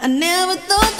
I never thought